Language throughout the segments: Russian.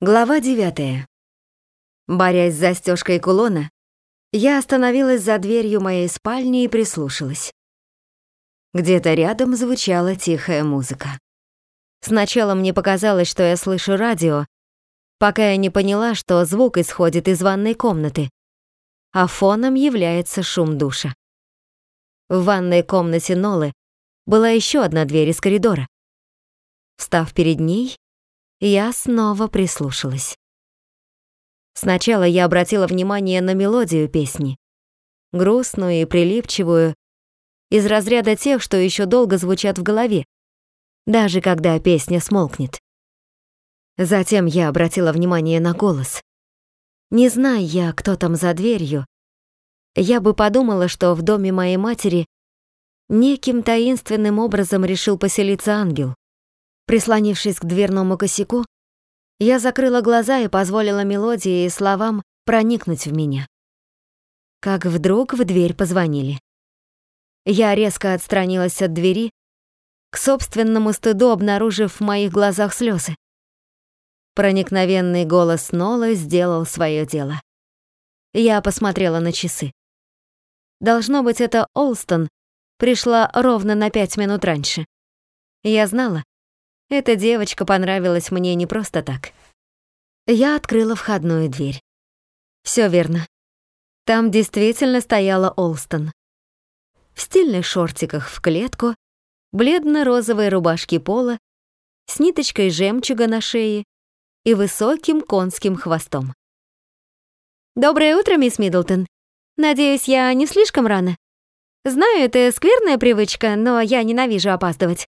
Глава 9. Борясь с застежкой кулона, я остановилась за дверью моей спальни и прислушалась. Где-то рядом звучала тихая музыка. Сначала мне показалось, что я слышу радио, пока я не поняла, что звук исходит из ванной комнаты, а фоном является шум душа. В ванной комнате Нолы была еще одна дверь из коридора. Встав перед ней, я снова прислушалась. Сначала я обратила внимание на мелодию песни, грустную и прилипчивую, из разряда тех, что еще долго звучат в голове, даже когда песня смолкнет. Затем я обратила внимание на голос. Не зная я, кто там за дверью, я бы подумала, что в доме моей матери неким таинственным образом решил поселиться ангел. Прислонившись к дверному косяку, я закрыла глаза и позволила мелодии и словам проникнуть в меня. Как вдруг в дверь позвонили. Я резко отстранилась от двери, к собственному стыду обнаружив в моих глазах слезы. Проникновенный голос Нола сделал свое дело. Я посмотрела на часы. Должно быть, это Олстон пришла ровно на пять минут раньше. Я знала, эта девочка понравилась мне не просто так. Я открыла входную дверь. Все верно. Там действительно стояла Олстон. В стильных шортиках в клетку, бледно-розовой рубашке пола, с ниточкой жемчуга на шее и высоким конским хвостом. «Доброе утро, мисс Миддлтон. Надеюсь, я не слишком рано? Знаю, это скверная привычка, но я ненавижу опаздывать.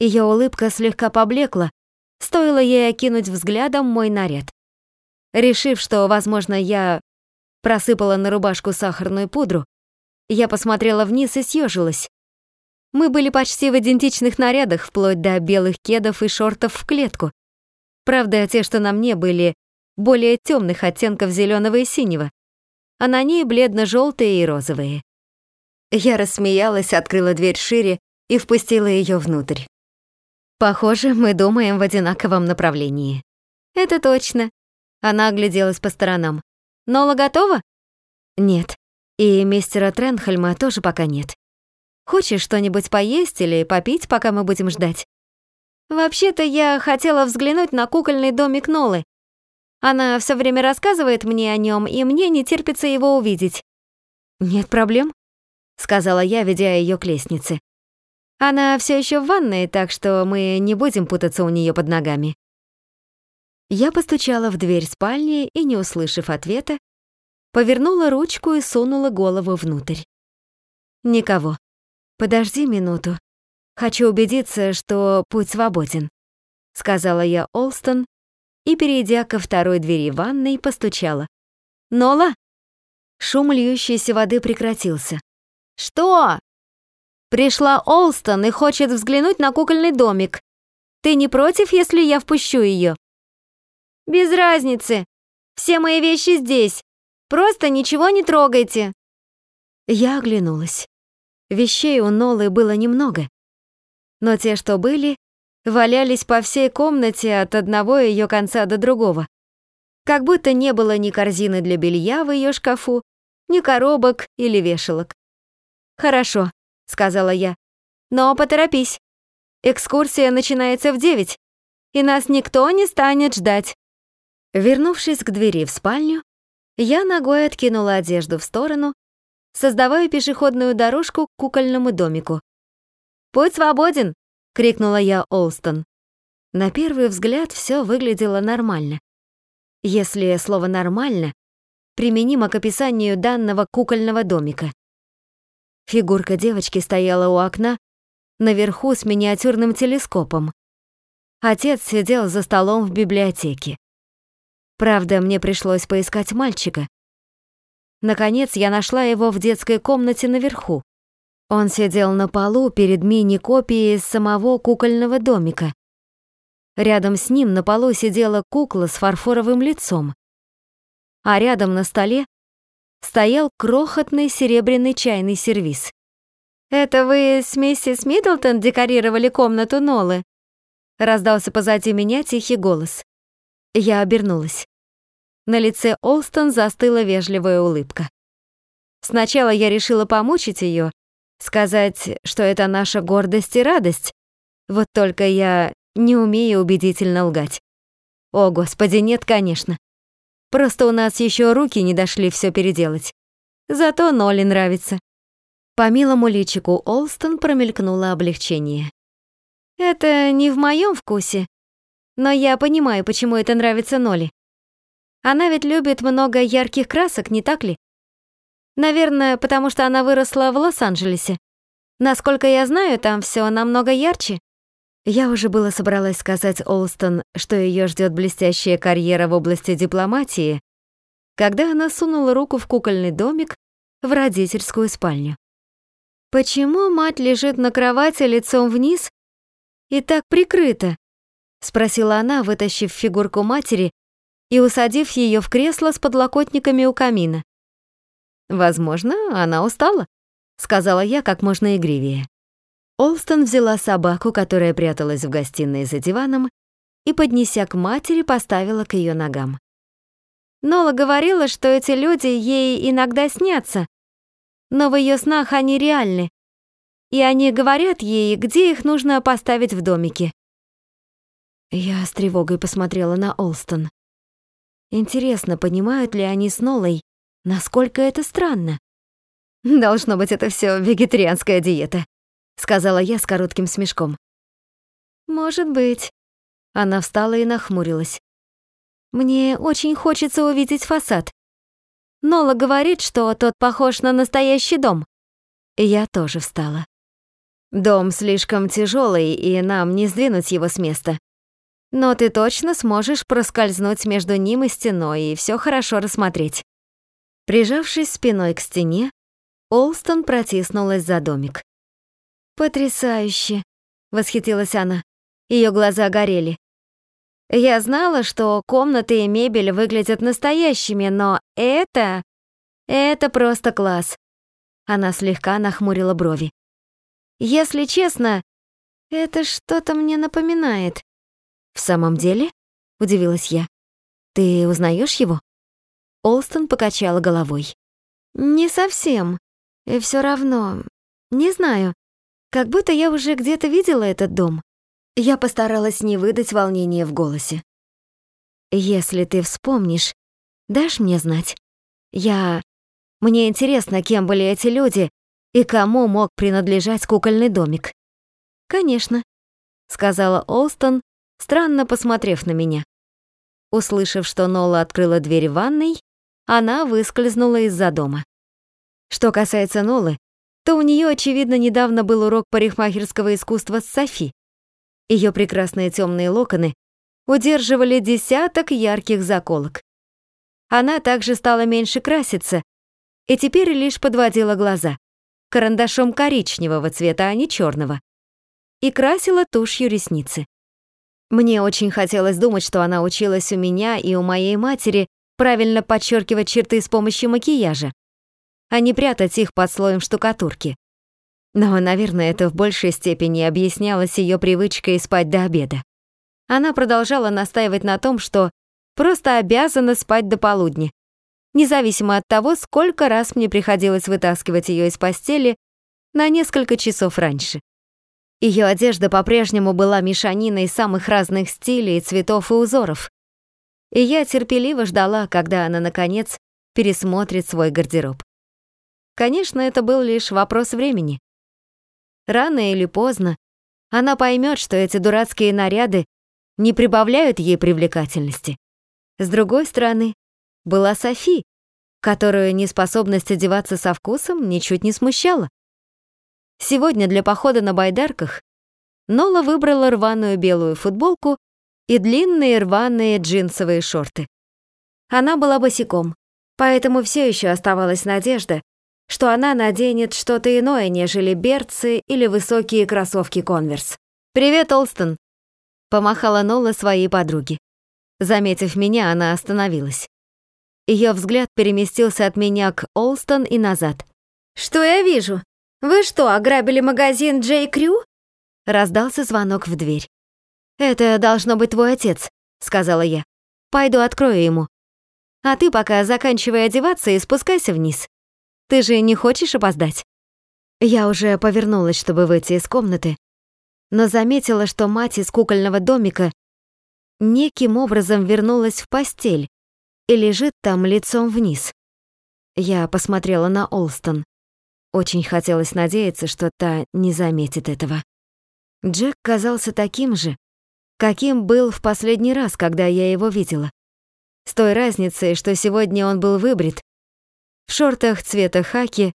Ее улыбка слегка поблекла, стоило ей окинуть взглядом мой наряд. Решив, что, возможно, я просыпала на рубашку сахарную пудру, я посмотрела вниз и съежилась. Мы были почти в идентичных нарядах, вплоть до белых кедов и шортов в клетку. Правда, те, что на мне, были более темных оттенков зеленого и синего, а на ней бледно-желтые и розовые. Я рассмеялась, открыла дверь шире и впустила ее внутрь. Похоже, мы думаем в одинаковом направлении. Это точно. Она огляделась по сторонам. Нола готова? Нет. И мистера Тренхельма тоже пока нет. Хочешь что-нибудь поесть или попить, пока мы будем ждать? Вообще-то я хотела взглянуть на кукольный домик Нолы. Она все время рассказывает мне о нем, и мне не терпится его увидеть. Нет проблем, сказала я, ведя ее к лестнице. Она все еще в ванной, так что мы не будем путаться у нее под ногами. Я постучала в дверь спальни и, не услышав ответа, повернула ручку и сунула голову внутрь. Никого. Подожди минуту. Хочу убедиться, что путь свободен, сказала я Олстон и, перейдя ко второй двери ванной, постучала. Нола? Шум льющейся воды прекратился. Что? Пришла Олстон и хочет взглянуть на кукольный домик. Ты не против, если я впущу ее? Без разницы. Все мои вещи здесь. Просто ничего не трогайте. Я оглянулась. Вещей у Нолы было немного. Но те, что были, валялись по всей комнате от одного ее конца до другого. Как будто не было ни корзины для белья в ее шкафу, ни коробок или вешалок. Хорошо, сказала я. Но поторопись. Экскурсия начинается в девять, и нас никто не станет ждать. Вернувшись к двери в спальню, я ногой откинула одежду в сторону, создавая пешеходную дорожку к кукольному домику. «Путь свободен!» — крикнула я Олстон. На первый взгляд все выглядело нормально. Если слово «нормально» применимо к описанию данного кукольного домика. Фигурка девочки стояла у окна, наверху с миниатюрным телескопом. Отец сидел за столом в библиотеке. Правда, мне пришлось поискать мальчика. Наконец, я нашла его в детской комнате наверху. Он сидел на полу перед мини-копией самого кукольного домика. Рядом с ним на полу сидела кукла с фарфоровым лицом. А рядом на столе стоял крохотный серебряный чайный сервиз. «Это вы с миссис Миддлтон декорировали комнату Нолы?» Раздался позади меня тихий голос. Я обернулась. На лице Олстон застыла вежливая улыбка. Сначала я решила помучить ее, сказать, что это наша гордость и радость. Вот только я не умею убедительно лгать. О, господи, нет, конечно. Просто у нас еще руки не дошли все переделать. Зато Ноли нравится. По милому личику Олстон промелькнуло облегчение. Это не в моем вкусе, но я понимаю, почему это нравится Ноли. Она ведь любит много ярких красок, не так ли? Наверное, потому что она выросла в Лос-Анджелесе. Насколько я знаю, там все намного ярче. Я уже было собралась сказать Олстон, что ее ждет блестящая карьера в области дипломатии, когда она сунула руку в кукольный домик в родительскую спальню. «Почему мать лежит на кровати лицом вниз и так прикрыта?» — спросила она, вытащив фигурку матери и усадив ее в кресло с подлокотниками у камина. «Возможно, она устала», — сказала я как можно игривее. Олстон взяла собаку, которая пряталась в гостиной за диваном, и, поднеся к матери, поставила к ее ногам. Нола говорила, что эти люди ей иногда снятся, но в ее снах они реальны, и они говорят ей, где их нужно поставить в домике. Я с тревогой посмотрела на Олстон. Интересно, понимают ли они с Нолой, насколько это странно? Должно быть, это все вегетарианская диета, сказала я с коротким смешком. Может быть. Она встала и нахмурилась. Мне очень хочется увидеть фасад. Нола говорит, что тот похож на настоящий дом. Я тоже встала. Дом слишком тяжелый, и нам не сдвинуть его с места. Но ты точно сможешь проскользнуть между ним и стеной и все хорошо рассмотреть. Прижавшись спиной к стене, Олстон протиснулась за домик. «Потрясающе!» — восхитилась она. Ее глаза горели. «Я знала, что комнаты и мебель выглядят настоящими, но это... это просто класс!» Она слегка нахмурила брови. «Если честно, это что-то мне напоминает». «В самом деле?» — удивилась я. «Ты узнаешь его?» Олстон покачала головой. «Не совсем. И все равно. Не знаю. Как будто я уже где-то видела этот дом. Я постаралась не выдать волнения в голосе. Если ты вспомнишь, дашь мне знать? Я... Мне интересно, кем были эти люди и кому мог принадлежать кукольный домик. Конечно, сказала Олстон, странно посмотрев на меня. Услышав, что Нола открыла дверь в ванной, она выскользнула из-за дома. Что касается Нолы, то у нее, очевидно, недавно был урок парикмахерского искусства с Софи. Ее прекрасные темные локоны удерживали десяток ярких заколок. Она также стала меньше краситься и теперь лишь подводила глаза карандашом коричневого цвета, а не черного, и красила тушью ресницы. Мне очень хотелось думать, что она училась у меня и у моей матери правильно подчеркивать черты с помощью макияжа а не прятать их под слоем штукатурки. Но, наверное, это в большей степени объяснялось ее привычкой спать до обеда. Она продолжала настаивать на том, что просто обязана спать до полудня, независимо от того, сколько раз мне приходилось вытаскивать ее из постели на несколько часов раньше. Ее одежда по-прежнему была мешаниной самых разных стилей, цветов и узоров. И я терпеливо ждала, когда она, наконец, пересмотрит свой гардероб. Конечно, это был лишь вопрос времени. Рано или поздно она поймет, что эти дурацкие наряды не прибавляют ей привлекательности. С другой стороны, была Софи, которую неспособность одеваться со вкусом ничуть не смущала. Сегодня для похода на байдарках Нола выбрала рваную белую футболку и длинные рваные джинсовые шорты. Она была босиком, поэтому все еще оставалась надежда, что она наденет что-то иное, нежели берцы или высокие кроссовки Конверс. «Привет, Олстон!» — помахала Нола своей подруге. Заметив меня, она остановилась. Ее взгляд переместился от меня к Олстон и назад. «Что я вижу? Вы что, ограбили магазин Джей Крю?» Раздался звонок в дверь. «Это должно быть твой отец», — сказала я. Пойду открою ему. А ты пока заканчивай одеваться и спускайся вниз. Ты же не хочешь опоздать?» Я уже повернулась, чтобы выйти из комнаты, но заметила, что мать из кукольного домика неким образом вернулась в постель и лежит там лицом вниз. Я посмотрела на Олстон. Очень хотелось надеяться, что та не заметит этого. Джек казался таким же, каким был в последний раз, когда я его видела. С той разницей, что сегодня он был выбрит, шортах цвета хаки,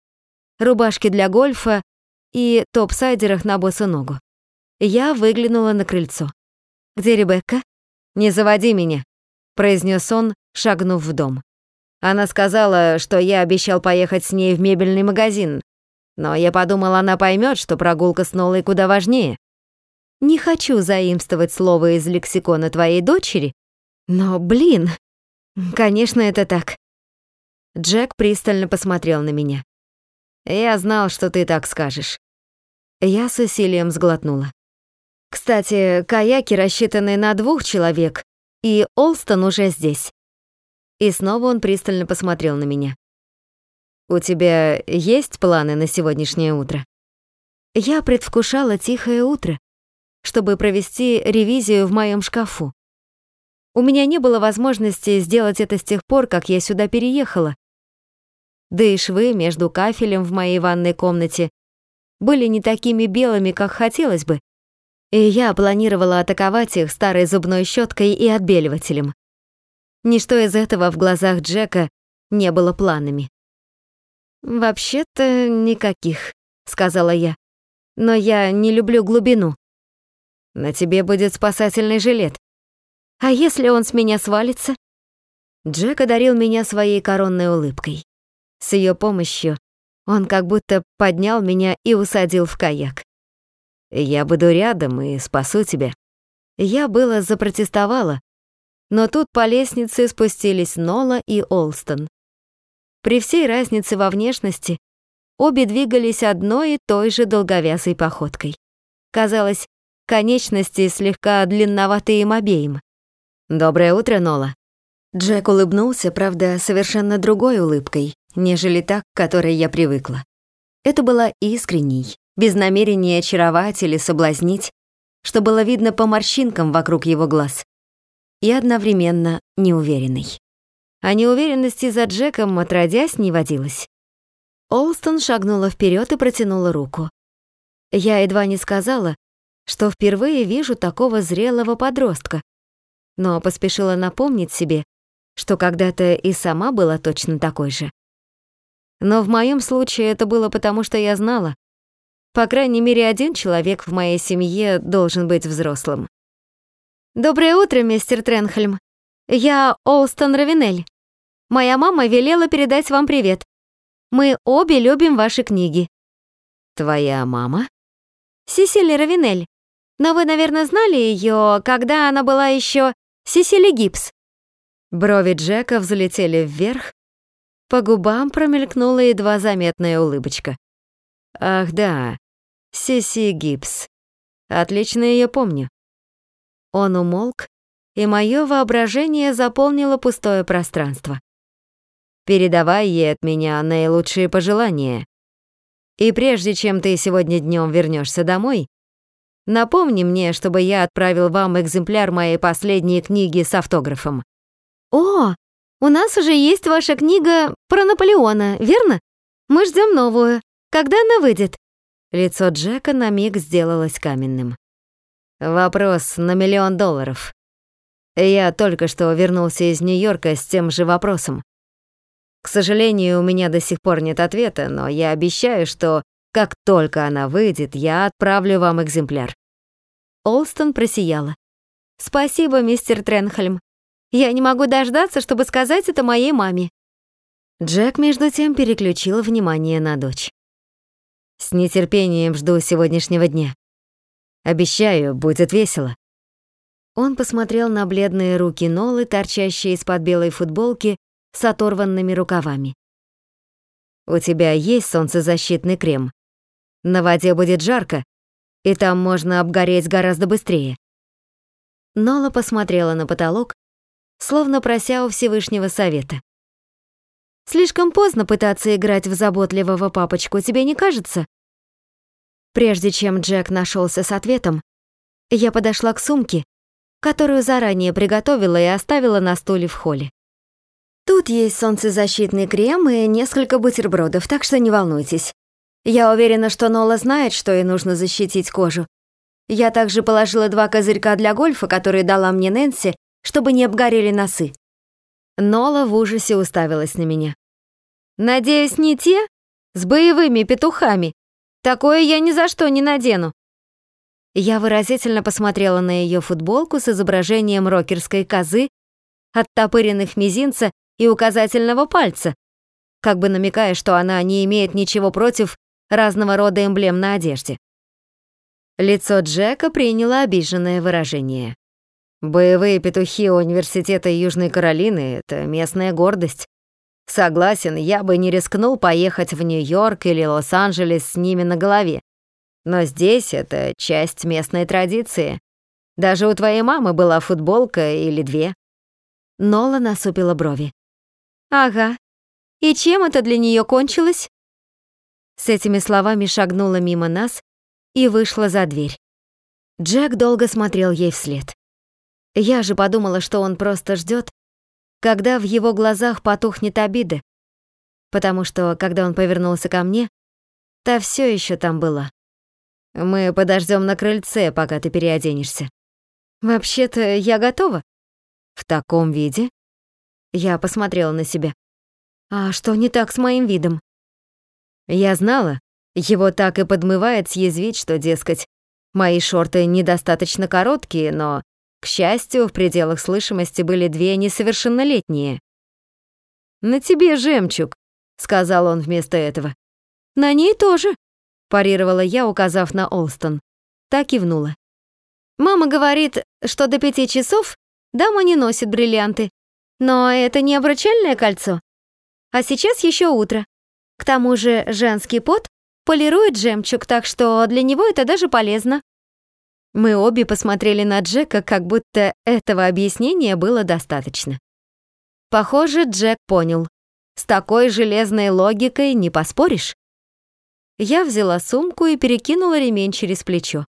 рубашке для гольфа и топ-сайдерах на босу ногу. Я выглянула на крыльцо. «Где Ребекка?» «Не заводи меня», — произнес он, шагнув в дом. Она сказала, что я обещал поехать с ней в мебельный магазин, но я подумал, она поймет, что прогулка с Нолой куда важнее. Не хочу заимствовать слово из лексикона твоей дочери, но, блин, конечно, это так. Джек пристально посмотрел на меня. Я знал, что ты так скажешь. Я с усилием сглотнула. Кстати, каяки рассчитаны на двух человек, и Олстон уже здесь. И снова он пристально посмотрел на меня. «У тебя есть планы на сегодняшнее утро?» Я предвкушала тихое утро, чтобы провести ревизию в моем шкафу. У меня не было возможности сделать это с тех пор, как я сюда переехала. Да и швы между кафелем в моей ванной комнате были не такими белыми, как хотелось бы, и я планировала атаковать их старой зубной щеткой и отбеливателем. Ничто из этого в глазах Джека не было планами. «Вообще-то никаких», — сказала я. «Но я не люблю глубину». «На тебе будет спасательный жилет». «А если он с меня свалится?» Джек одарил меня своей коронной улыбкой. С ее помощью он как будто поднял меня и усадил в каяк. Я буду рядом и спасу тебя». Я было запротестовала, но тут по лестнице спустились Нола и Олстон. При всей разнице во внешности обе двигались одной и той же долговязой походкой. Казалось, конечности слегка длинноватые им обеим. «Доброе утро, Нола». Джек улыбнулся, правда, совершенно другой улыбкой, нежели та, к которой я привыкла. Это была искренней, без намерения очаровать или соблазнить, что было видно по морщинкам вокруг его глаз, и одновременно неуверенный. А неуверенности за Джеком отродясь не водилось. Олстон шагнула вперед и протянула руку. Я едва не сказала, что впервые вижу такого зрелого подростка, но поспешила напомнить себе, что когда-то и сама была точно такой же. Но в моем случае это было потому, что я знала, по крайней мере, один человек в моей семье должен быть взрослым. «Доброе утро, мистер Тренхельм. Я Олстон Равинель. Моя мама велела передать вам привет. Мы обе любим ваши книги». «Твоя мама?» «Сесили Равинель. Но вы, наверное, знали ее, когда она была еще Сесили Гибс». Брови Джека взлетели вверх, по губам промелькнула едва заметная улыбочка. «Ах да, Сиси Гибс. Отлично ее помню. Он умолк, и мое воображение заполнило пустое пространство. Передавай ей от меня наилучшие пожелания. И прежде чем ты сегодня днем вернешься домой, напомни мне, чтобы я отправил вам экземпляр моей последней книги с автографом. О, у нас уже есть ваша книга про Наполеона, верно? Мы ждем новую. Когда она выйдет? Лицо Джека на миг сделалось каменным. «Вопрос на миллион долларов. Я только что вернулся из Нью-Йорка с тем же вопросом. К сожалению, у меня до сих пор нет ответа, но я обещаю, что как только она выйдет, я отправлю вам экземпляр». Олстон просияла. «Спасибо, мистер Тренхельм. Я не могу дождаться, чтобы сказать это моей маме». Джек, между тем, переключил внимание на дочь. С нетерпением жду сегодняшнего дня. Обещаю, будет весело. Он посмотрел на бледные руки Нолы, торчащие из-под белой футболки с оторванными рукавами. У тебя есть солнцезащитный крем. На воде будет жарко, и там можно обгореть гораздо быстрее. Нола посмотрела на потолок, словно прося у Всевышнего совета. «Слишком поздно пытаться играть в заботливого папочку, тебе не кажется?» Прежде чем Джек нашелся с ответом, я подошла к сумке, которую заранее приготовила и оставила на стуле в холле. Тут есть солнцезащитный крем и несколько бутербродов, так что не волнуйтесь. Я уверена, что Нола знает, что ей нужно защитить кожу. Я также положила два козырька для гольфа, которые дала мне Нэнси, чтобы не обгорели носы. Нола в ужасе уставилась на меня. «Надеюсь, не те? С боевыми петухами? Такое я ни за что не надену». Я выразительно посмотрела на ее футболку с изображением рокерской козы, оттопыренных мизинца и указательного пальца, как бы намекая, что она не имеет ничего против разного рода эмблем на одежде. Лицо Джека приняло обиженное выражение. «Боевые петухи Университета Южной Каролины — это местная гордость. Согласен, я бы не рискнул поехать в Нью-Йорк или Лос-Анджелес с ними на голове. Но здесь это часть местной традиции. Даже у твоей мамы была футболка или две». Нола насупила брови. «Ага. И чем это для нее кончилось?» С этими словами шагнула мимо нас и вышла за дверь. Джек долго смотрел ей вслед. Я же подумала, что он просто ждет, когда в его глазах потухнет обида, потому что, когда он повернулся ко мне, та все еще там была. Мы подождем на крыльце, пока ты переоденешься. Вообще-то я готова. В таком виде? Я посмотрела на себя. А что не так с моим видом? Я знала, его так и подмывает съязвить, что, дескать, мои шорты недостаточно короткие, но, к счастью, в пределах слышимости были две несовершеннолетние. «На тебе жемчуг», — сказал он вместо этого. «На ней тоже», — парировала я, указав на Олстон. Так кивнула. «Мама говорит, что до пяти часов дама не носит бриллианты. Но это не обручальное кольцо. А сейчас еще утро. К тому же женский пот полирует жемчуг, так что для него это даже полезно. Мы обе посмотрели на Джека, как будто этого объяснения было достаточно. Похоже, Джек понял. С такой железной логикой не поспоришь. Я взяла сумку и перекинула ремень через плечо.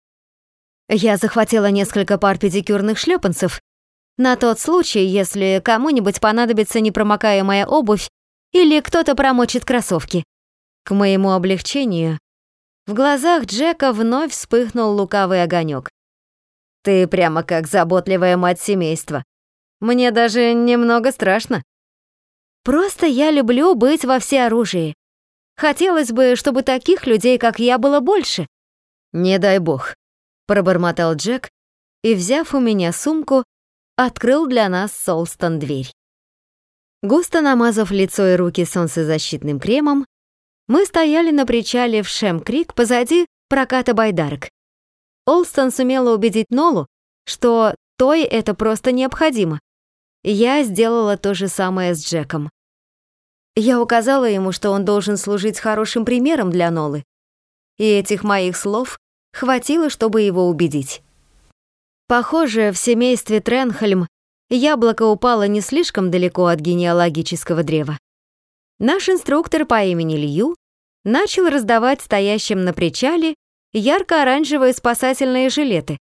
Я захватила несколько пар педикюрных шлепанцев, на тот случай, если кому-нибудь понадобится непромокаемая обувь или кто-то промочит кроссовки. К моему облегчению, в глазах Джека вновь вспыхнул лукавый огонек. «Ты прямо как заботливая мать семейства. Мне даже немного страшно». «Просто я люблю быть во всеоружии. Хотелось бы, чтобы таких людей, как я, было больше». «Не дай бог», — пробормотал Джек и, взяв у меня сумку, открыл для нас Солстон дверь. Густо намазав лицо и руки солнцезащитным кремом, мы стояли на причале в Шем-Крик позади проката байдарок. Олстон сумела убедить Нолу, что той это просто необходимо. Я сделала то же самое с Джеком. Я указала ему, что он должен служить хорошим примером для Нолы. И этих моих слов хватило, чтобы его убедить. Похоже, в семействе Тренхельм яблоко упало не слишком далеко от генеалогического древа. Наш инструктор по имени Лью начал раздавать стоящим на причале ярко-оранжевые спасательные жилеты,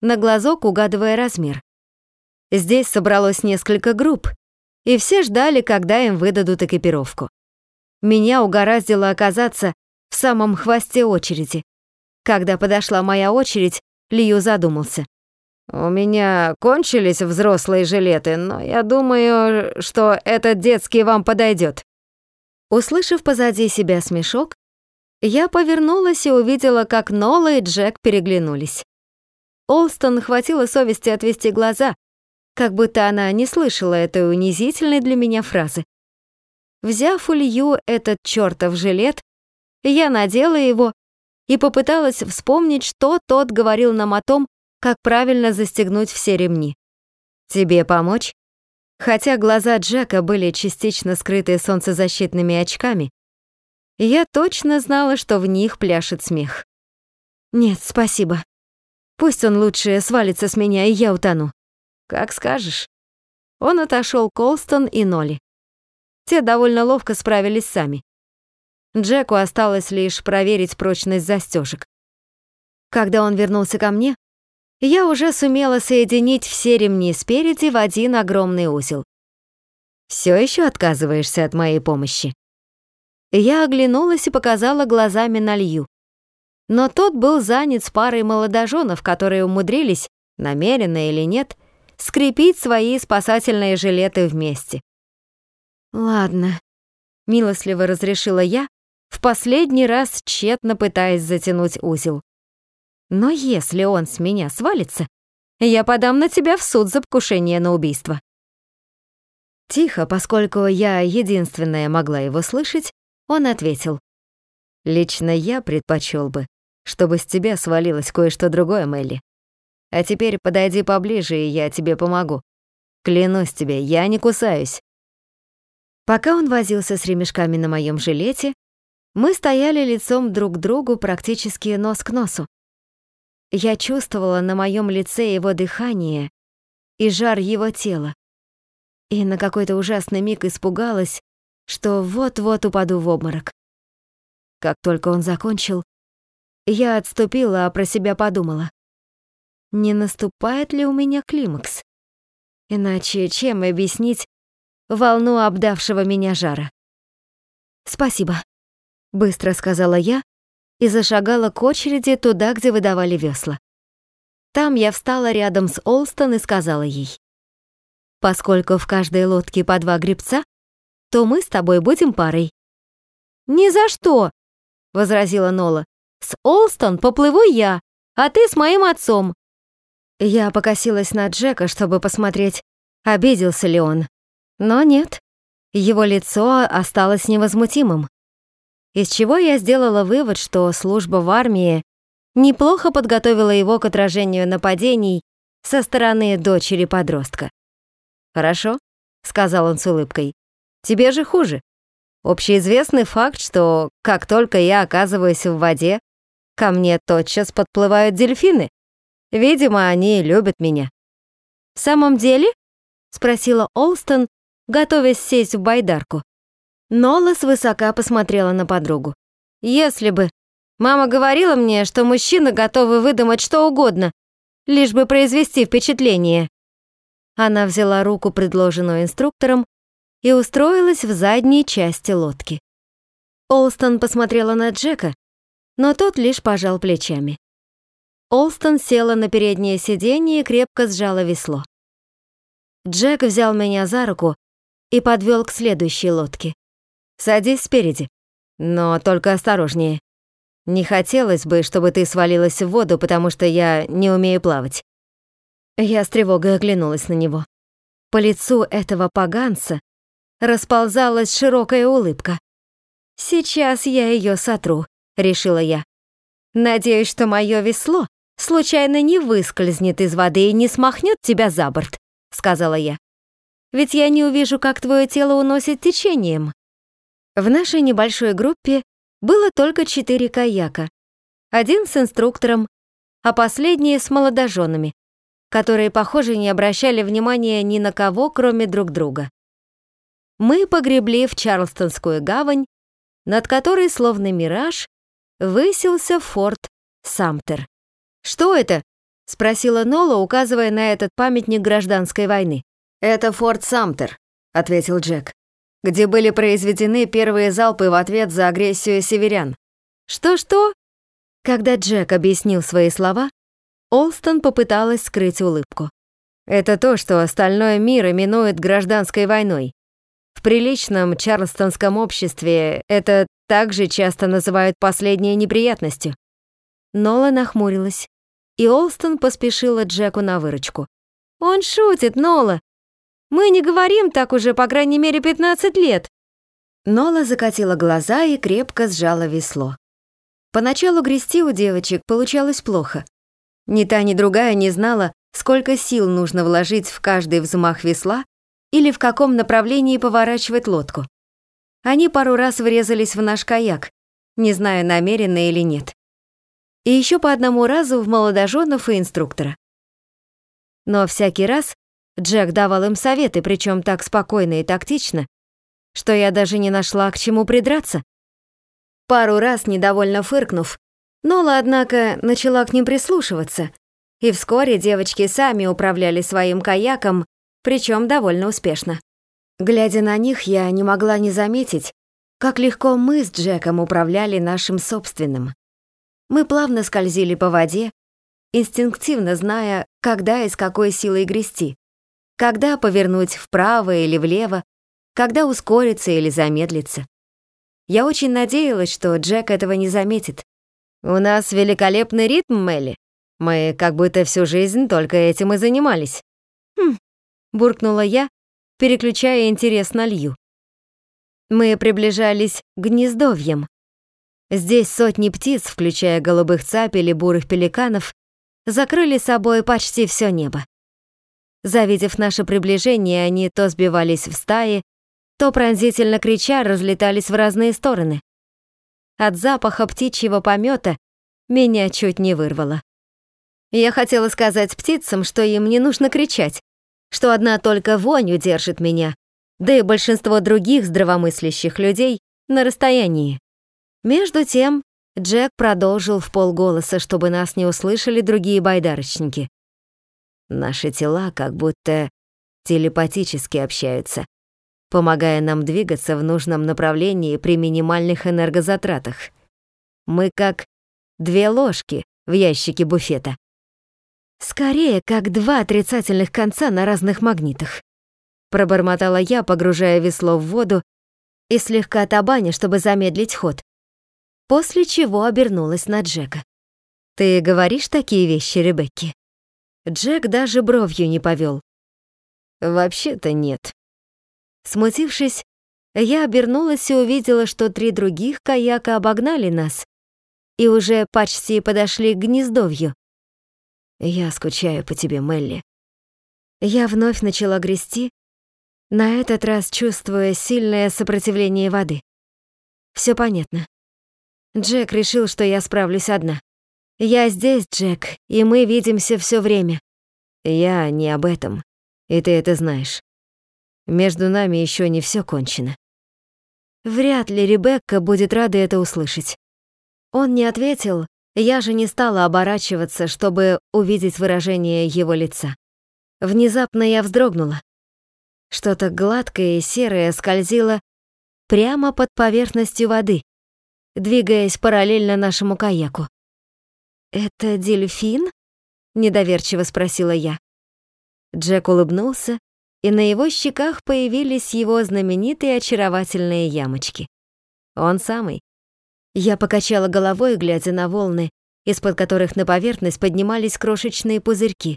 на глазок угадывая размер. Здесь собралось несколько групп, и все ждали, когда им выдадут экипировку. Меня угораздило оказаться в самом хвосте очереди. Когда подошла моя очередь, Лью задумался. «У меня кончились взрослые жилеты, но я думаю, что этот детский вам подойдет. Услышав позади себя смешок, я повернулась и увидела, как Нола и Джек переглянулись. Олстон хватило совести отвести глаза, как будто она не слышала этой унизительной для меня фразы. Взяв у Лью этот чертов жилет, я надела его и попыталась вспомнить, что тот говорил нам о том, как правильно застегнуть все ремни. «Тебе помочь?» Хотя глаза Джека были частично скрыты солнцезащитными очками, я точно знала, что в них пляшет смех. «Нет, спасибо. Пусть он лучше свалится с меня, и я утону». «Как скажешь». он отошел к Олстон и Ноли. Те довольно ловко справились сами. Джеку осталось лишь проверить прочность застежек. Когда он вернулся ко мне, я уже сумела соединить все ремни спереди в один огромный узел. Все еще отказываешься от моей помощи?» Я оглянулась и показала глазами на Лью. Но тот был занят с парой молодоженов, которые умудрились, намеренно или нет, скрепить свои спасательные жилеты вместе. «Ладно», — милостливо разрешила я, в последний раз тщетно пытаясь затянуть узел. «Но если он с меня свалится, я подам на тебя в суд за покушение на убийство». Тихо, поскольку я единственная могла его слышать, он ответил. «Лично я предпочел бы, чтобы с тебя свалилось кое-что другое, Мелли. А теперь подойди поближе, и я тебе помогу. Клянусь тебе, я не кусаюсь». Пока он возился с ремешками на моем жилете, мы стояли лицом друг к другу практически нос к носу. Я чувствовала на моем лице его дыхание и жар его тела и на какой-то ужасный миг испугалась, что вот-вот упаду в обморок. Как только он закончил, я отступила, а про себя подумала. Не наступает ли у меня климакс? Иначе чем объяснить волну обдавшего меня жара? «Спасибо», — быстро сказала я и зашагала к очереди туда, где выдавали весла. Там я встала рядом с Олстон и сказала ей. Поскольку в каждой лодке по два гребца, то мы с тобой будем парой». «Ни за что!» — возразила Нола. «С Олстон поплыву я, а ты с моим отцом». Я покосилась на Джека, чтобы посмотреть, обиделся ли он. Но нет, его лицо осталось невозмутимым. Из чего я сделала вывод, что служба в армии неплохо подготовила его к отражению нападений со стороны дочери-подростка. «Хорошо», — сказал он с улыбкой. «Тебе же хуже. Общеизвестный факт, что как только я оказываюсь в воде, ко мне тотчас подплывают дельфины. Видимо, они любят меня». «В самом деле?» — спросила Олстон, готовясь сесть в байдарку. Нола свысока посмотрела на подругу. «Если бы. Мама говорила мне, что мужчины готовы выдумать что угодно, лишь бы произвести впечатление. Она взяла руку, предложенную инструктором, и устроилась в задней части лодки. Олстон посмотрела на Джека, но тот лишь пожал плечами. Олстон села на переднее сиденье и крепко сжала весло. Джек взял меня за руку и подвел к следующей лодке. «Садись спереди, но только осторожнее. Не хотелось бы, чтобы ты свалилась в воду, потому что я не умею плавать». Я с тревогой оглянулась на него. По лицу этого поганца расползалась широкая улыбка. «Сейчас я ее сотру», — решила я. «Надеюсь, что мое весло случайно не выскользнет из воды и не смахнет тебя за борт», — сказала я. «Ведь я не увижу, как твое тело уносит течением». В нашей небольшой группе было только четыре каяка. Один с инструктором, а последний с молодоженами, которые, похоже, не обращали внимания ни на кого, кроме друг друга. Мы погребли в Чарлстонскую гавань, над которой, словно мираж, высился форт Самтер. «Что это?» — спросила Нола, указывая на этот памятник гражданской войны. «Это форт Самтер», — ответил Джек, где были произведены первые залпы в ответ за агрессию северян. «Что-что?» Когда Джек объяснил свои слова, Олстон попыталась скрыть улыбку. Это то, что остальной мир именует гражданской войной. В приличном чарлстонском обществе это также часто называют последней неприятностью. Нола нахмурилась, и Олстон поспешила Джеку на выручку. «Он шутит, Нола! Мы не говорим так уже, по крайней мере, 15 лет!» Нола закатила глаза и крепко сжала весло. Поначалу грести у девочек получалось плохо. Ни та, ни другая не знала, сколько сил нужно вложить в каждый взмах весла или в каком направлении поворачивать лодку. Они пару раз врезались в наш каяк, не зная, намеренно или нет. И еще по одному разу в молодоженов и инструктора. Но всякий раз Джек давал им советы, причем так спокойно и тактично, что я даже не нашла к чему придраться. Пару раз недовольно фыркнув, Нола, однако, начала к ним прислушиваться, и вскоре девочки сами управляли своим каяком, причем довольно успешно. Глядя на них, я не могла не заметить, как легко мы с Джеком управляли нашим собственным. Мы плавно скользили по воде, инстинктивно зная, когда и с какой силой грести, когда повернуть вправо или влево, когда ускориться или замедлиться. Я очень надеялась, что Джек этого не заметит. «У нас великолепный ритм, Мелли. Мы как будто всю жизнь только этим и занимались». Буркнула я, переключая интерес на Лью. Мы приближались к гнездовьям. Здесь сотни птиц, включая голубых цапель и бурых пеликанов, закрыли собой почти все небо. Завидев наше приближение, они то сбивались в стаи, то пронзительно крича разлетались в разные стороны. От запаха птичьего помета меня чуть не вырвало. Я хотела сказать птицам, что им не нужно кричать, что одна только вонь удержит меня, да и большинство других здравомыслящих людей на расстоянии. Между тем, Джек продолжил в полголоса, чтобы нас не услышали другие байдарочники. Наши тела как будто телепатически общаются, помогая нам двигаться в нужном направлении при минимальных энергозатратах. Мы как две ложки в ящике буфета. Скорее, как два отрицательных конца на разных магнитах. Пробормотала я, погружая весло в воду и слегка табаня, чтобы замедлить ход. После чего обернулась на Джека. «Ты говоришь такие вещи, Ребекки?» Джек даже бровью не повел. «Вообще-то нет». Смутившись, я обернулась и увидела, что три других каяка обогнали нас и уже почти подошли к гнездовью. Я скучаю по тебе, Мелли. Я вновь начала грести, на этот раз чувствуя сильное сопротивление воды. Все понятно. Джек решил, что я справлюсь одна. Я здесь, Джек, и мы видимся все время. Я не об этом, и ты это знаешь. Между нами еще не все кончено. Вряд ли Ребекка будет рада это услышать. Он не ответил, я же не стала оборачиваться, чтобы увидеть выражение его лица. Внезапно я вздрогнула. Что-то гладкое и серое скользило прямо под поверхностью воды, двигаясь параллельно нашему каяку. «Это дельфин?» — недоверчиво спросила я. Джек улыбнулся, и на его щеках появились его знаменитые очаровательные ямочки. Он самый. Я покачала головой, глядя на волны, из-под которых на поверхность поднимались крошечные пузырьки.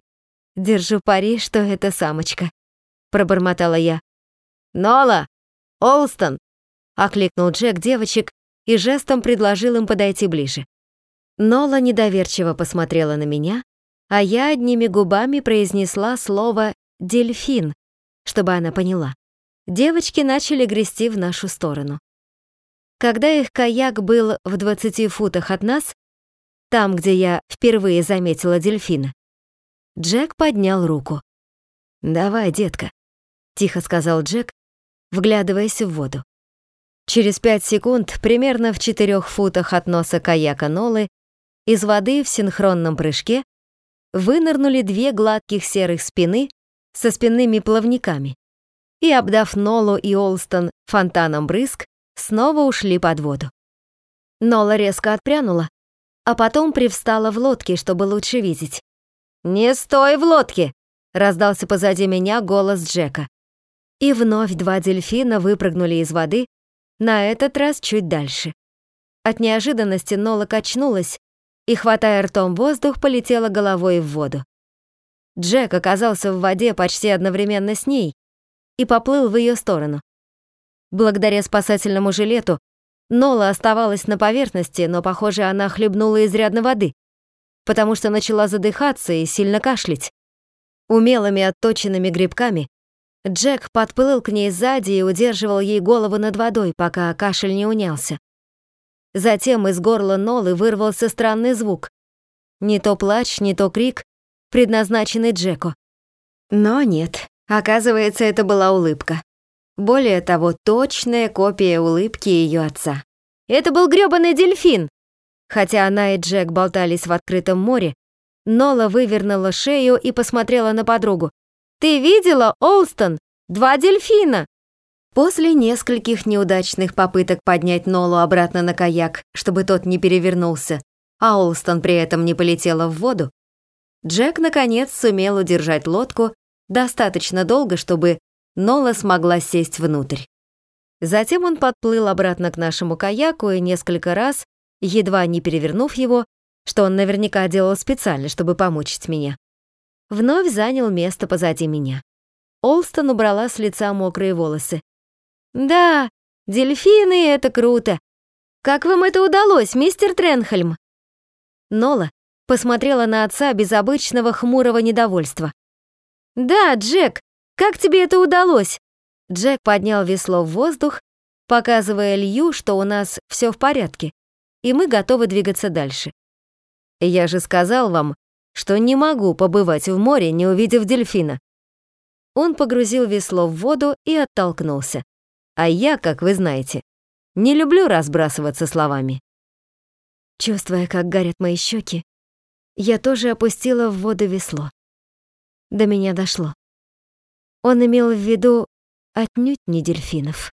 Держу пари, что это самочка. Пробормотала я. «Нола! Олстон!» — окликнул Джек девочек и жестом предложил им подойти ближе. Нола недоверчиво посмотрела на меня, а я одними губами произнесла слово «дельфин», чтобы она поняла. Девочки начали грести в нашу сторону. Когда их каяк был в 20 футах от нас, там, где я впервые заметила дельфина, Джек поднял руку. «Давай, детка», — тихо сказал Джек, вглядываясь в воду. Через пять секунд, примерно в четырех футах от носа каяка Нолы, из воды в синхронном прыжке вынырнули две гладких серых спины со спинными плавниками и, обдав Нолу и Олстон фонтаном брызг, снова ушли под воду. Нола резко отпрянула, а потом привстала в лодке, чтобы лучше видеть. «Не стой в лодке!» — раздался позади меня голос Джека. И вновь два дельфина выпрыгнули из воды, на этот раз чуть дальше. От неожиданности Нола качнулась и, хватая ртом воздух, полетела головой в воду. Джек оказался в воде почти одновременно с ней и поплыл в ее сторону. Благодаря спасательному жилету Нола оставалась на поверхности, но, похоже, она хлебнула изрядно воды, потому что начала задыхаться и сильно кашлять. Умелыми отточенными грибками Джек подплыл к ней сзади и удерживал ей голову над водой, пока кашель не унялся. Затем из горла Нолы вырвался странный звук. Не то плач, не то крик, предназначенный Джеку. Но нет, оказывается, это была улыбка. Более того, точная копия улыбки ее отца. Это был грёбаный дельфин! Хотя она и Джек болтались в открытом море, Нола вывернула шею и посмотрела на подругу. «Ты видела, Олстон? Два дельфина!» После нескольких неудачных попыток поднять Нолу обратно на каяк, чтобы тот не перевернулся, а Олстон при этом не полетела в воду, Джек, наконец, сумел удержать лодку достаточно долго, чтобы Нола смогла сесть внутрь. Затем он подплыл обратно к нашему каяку и несколько раз, едва не перевернув его, что он наверняка делал специально, чтобы помучить меня, вновь занял место позади меня. Олстон убрала с лица мокрые волосы. «Да, дельфины — это круто. Как вам это удалось, мистер Тренхельм?» Нола посмотрела на отца без обычного хмурого недовольства. «Да, Джек, как тебе это удалось?» Джек поднял весло в воздух, показывая Лью, что у нас все в порядке, и мы готовы двигаться дальше. «Я же сказал вам, что не могу побывать в море, не увидев дельфина». Он погрузил весло в воду и оттолкнулся. А я, как вы знаете, не люблю разбрасываться словами. Чувствуя, как горят мои щеки, я тоже опустила в воду весло. До меня дошло. Он имел в виду отнюдь не дельфинов.